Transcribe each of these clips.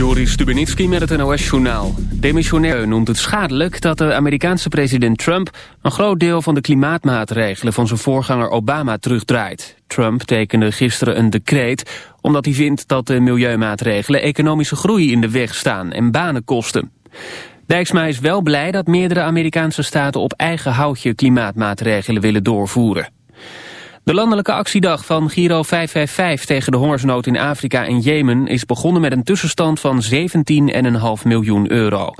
Joris Stubenitski met het NOS-journaal. Demissionair noemt het schadelijk dat de Amerikaanse president Trump... een groot deel van de klimaatmaatregelen van zijn voorganger Obama terugdraait. Trump tekende gisteren een decreet omdat hij vindt dat de milieumaatregelen... economische groei in de weg staan en banen kosten. Dijksma is wel blij dat meerdere Amerikaanse staten op eigen houtje klimaatmaatregelen willen doorvoeren. De landelijke actiedag van Giro 555 tegen de hongersnood in Afrika en Jemen is begonnen met een tussenstand van 17,5 miljoen euro.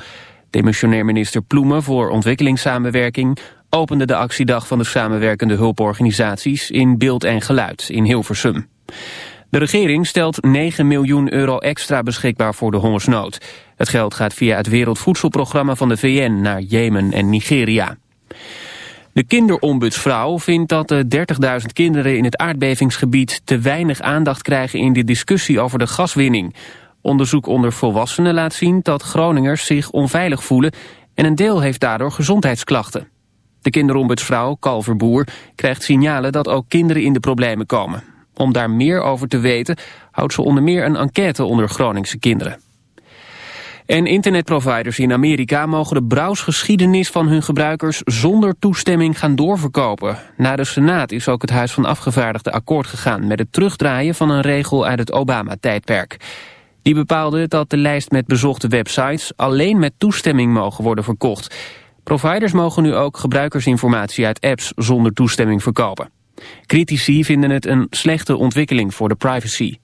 Demissionair minister Ploemen voor ontwikkelingssamenwerking opende de actiedag van de samenwerkende hulporganisaties in beeld en geluid in Hilversum. De regering stelt 9 miljoen euro extra beschikbaar voor de hongersnood. Het geld gaat via het Wereldvoedselprogramma van de VN naar Jemen en Nigeria. De kinderombudsvrouw vindt dat de 30.000 kinderen in het aardbevingsgebied te weinig aandacht krijgen in de discussie over de gaswinning. Onderzoek onder volwassenen laat zien dat Groningers zich onveilig voelen en een deel heeft daardoor gezondheidsklachten. De kinderombudsvrouw, Kalverboer, krijgt signalen dat ook kinderen in de problemen komen. Om daar meer over te weten houdt ze onder meer een enquête onder Groningse kinderen. En internetproviders in Amerika mogen de browsgeschiedenis van hun gebruikers zonder toestemming gaan doorverkopen. Na de Senaat is ook het Huis van Afgevaardigden akkoord gegaan met het terugdraaien van een regel uit het Obama-tijdperk. Die bepaalde dat de lijst met bezochte websites alleen met toestemming mogen worden verkocht. Providers mogen nu ook gebruikersinformatie uit apps zonder toestemming verkopen. Critici vinden het een slechte ontwikkeling voor de privacy.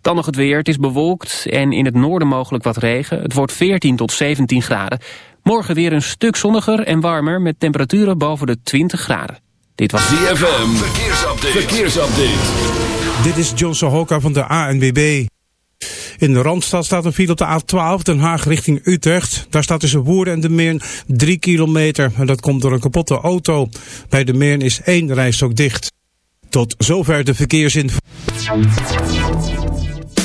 Dan nog het weer. Het is bewolkt en in het noorden mogelijk wat regen. Het wordt 14 tot 17 graden. Morgen weer een stuk zonniger en warmer met temperaturen boven de 20 graden. Dit was ZFM. Verkeersupdate. Verkeersupdate. Dit is John Sohoka van de ANWB. In de Randstad staat een file op de A12 Den Haag richting Utrecht. Daar staat tussen Woerden en de Meern 3 kilometer. En dat komt door een kapotte auto. Bij de Meern is één rijstok dicht. Tot zover de verkeersinformatie.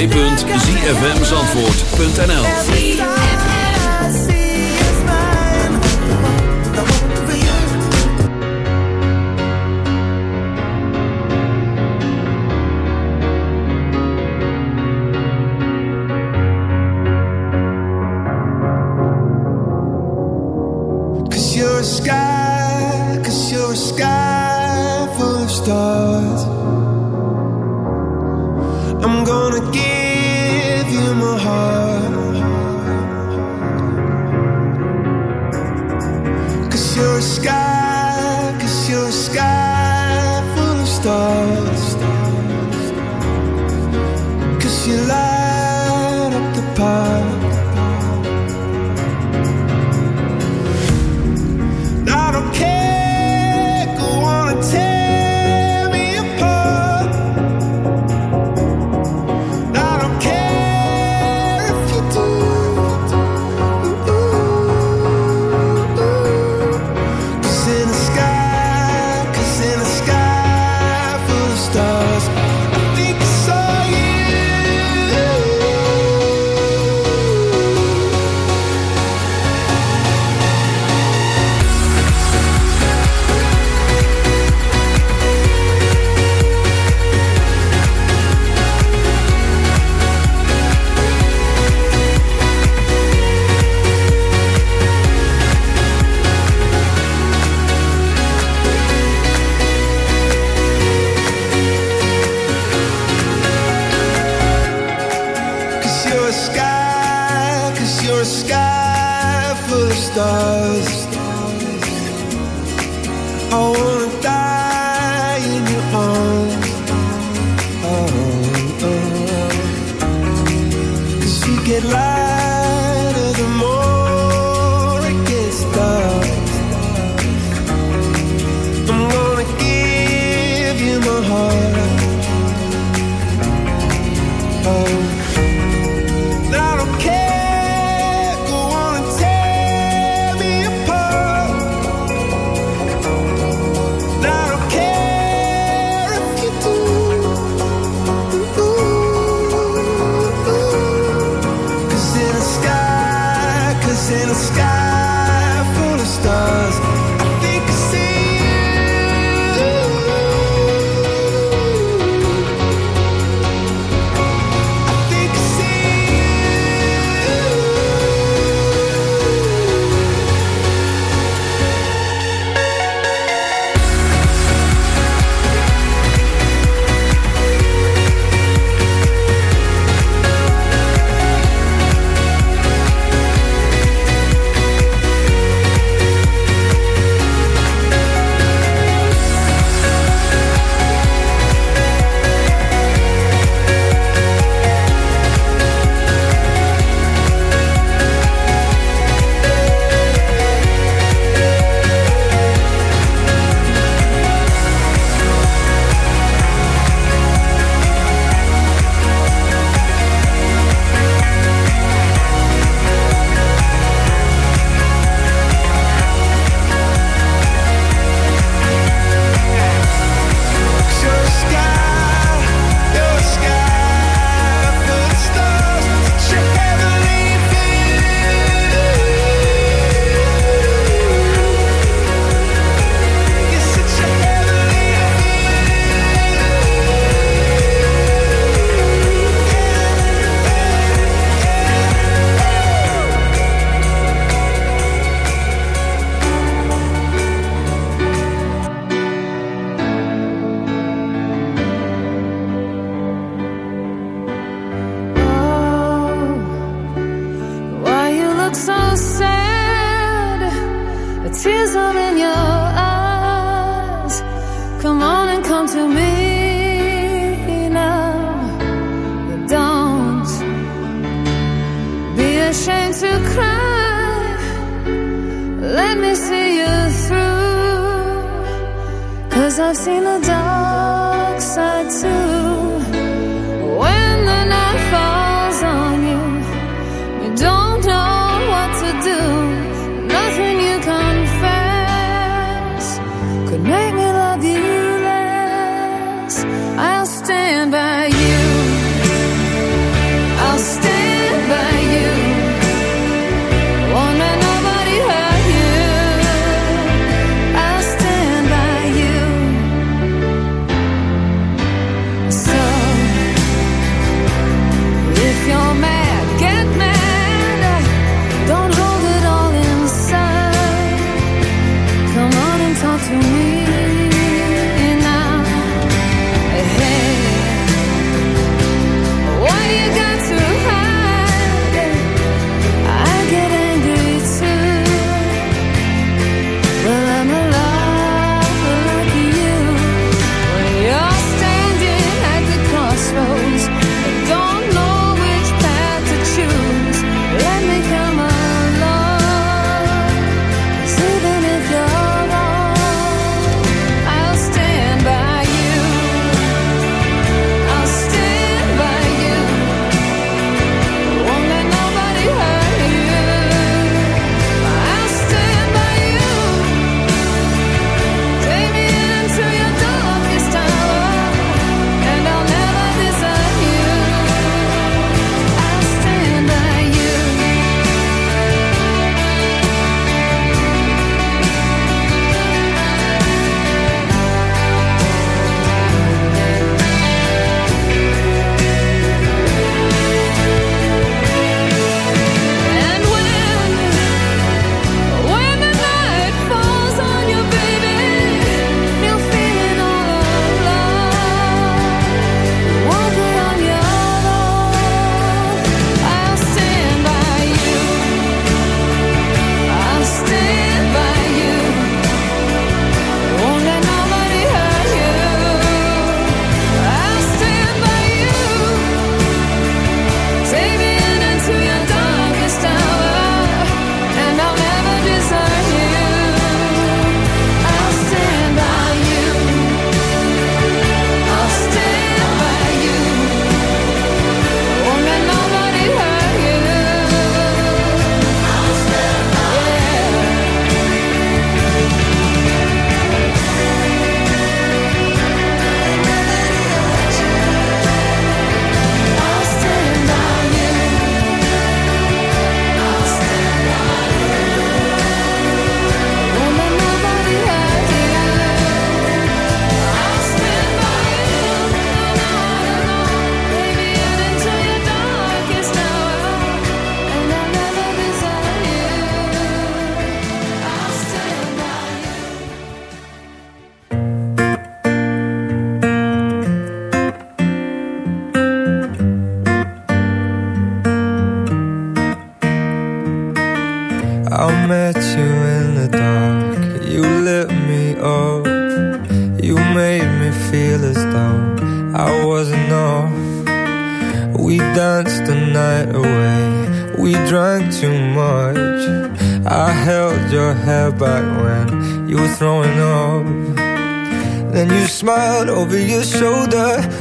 www.zfmzandvoort.nl to me.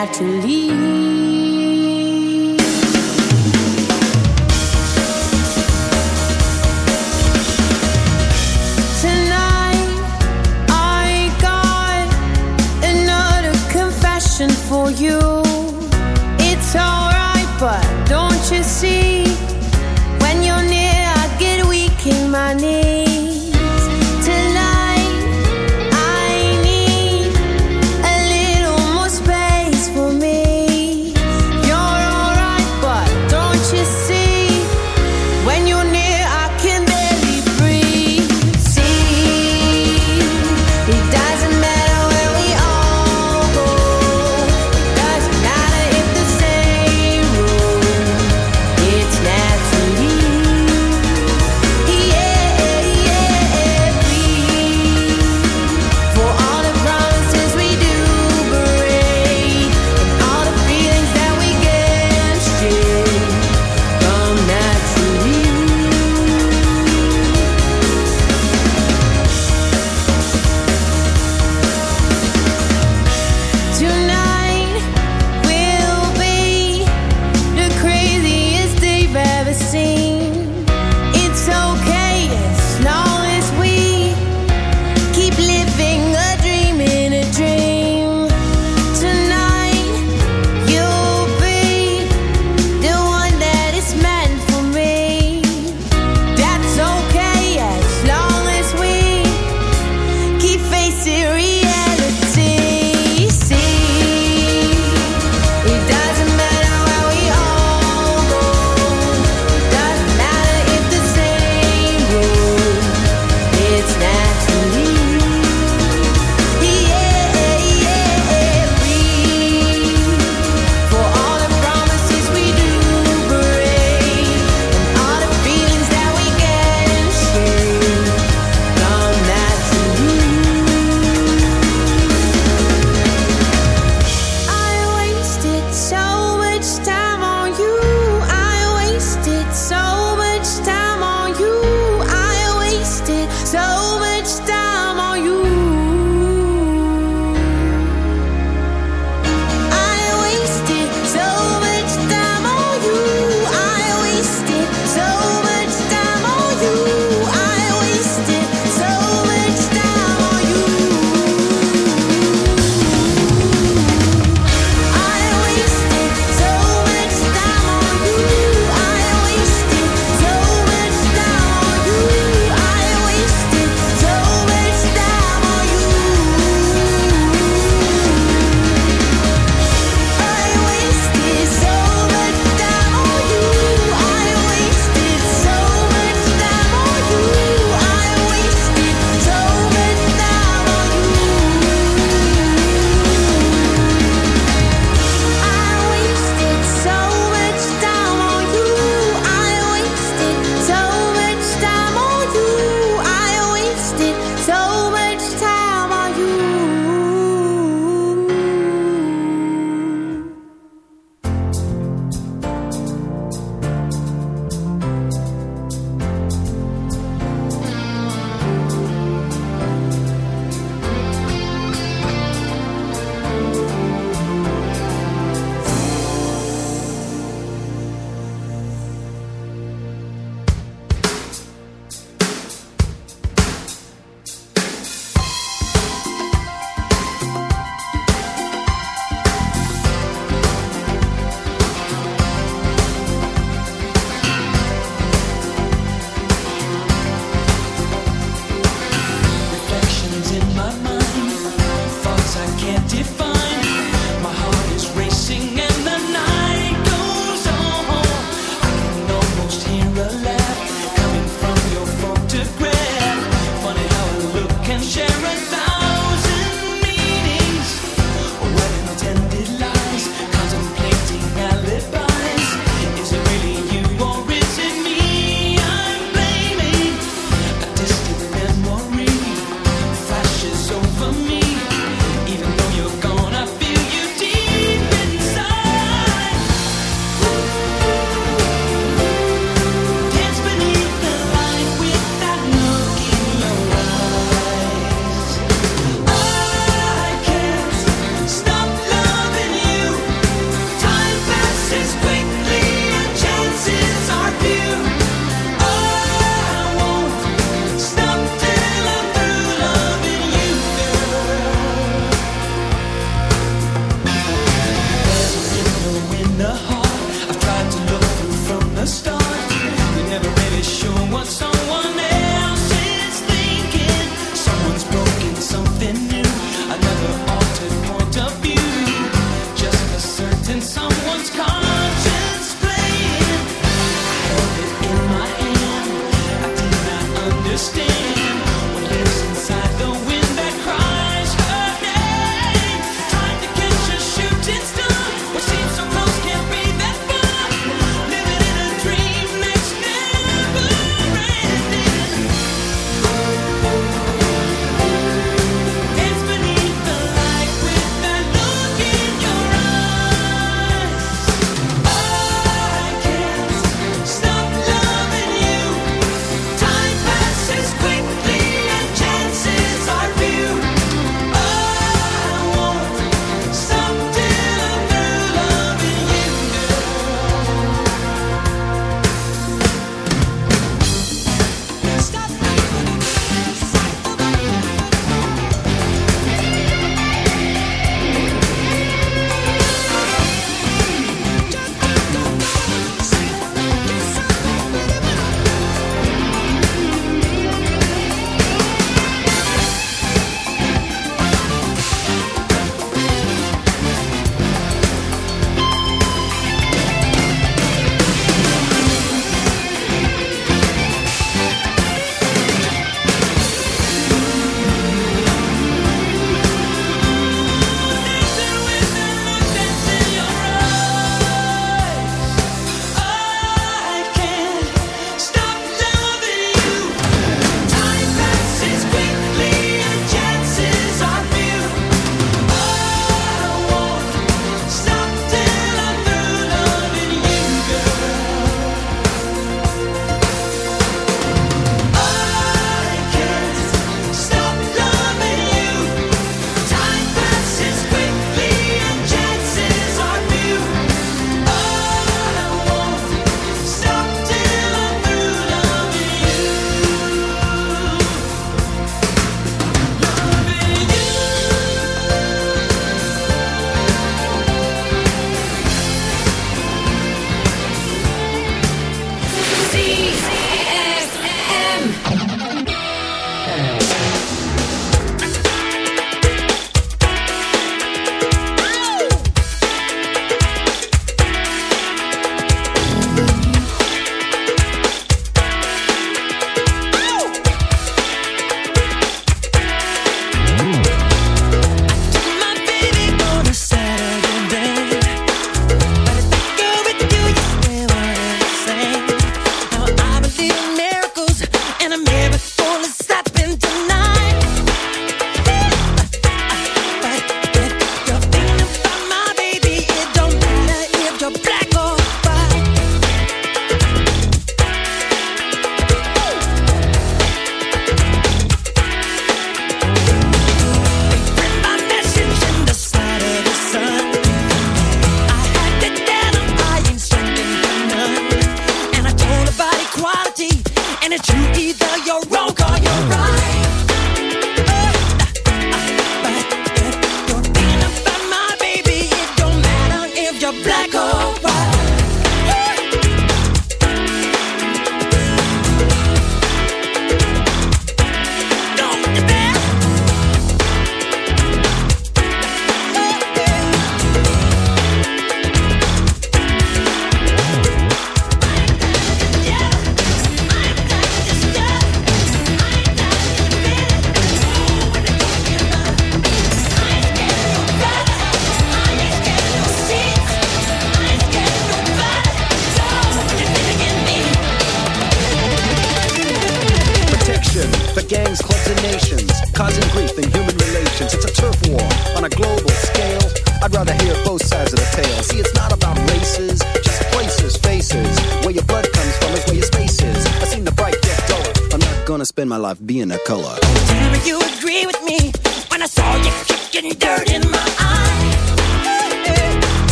back to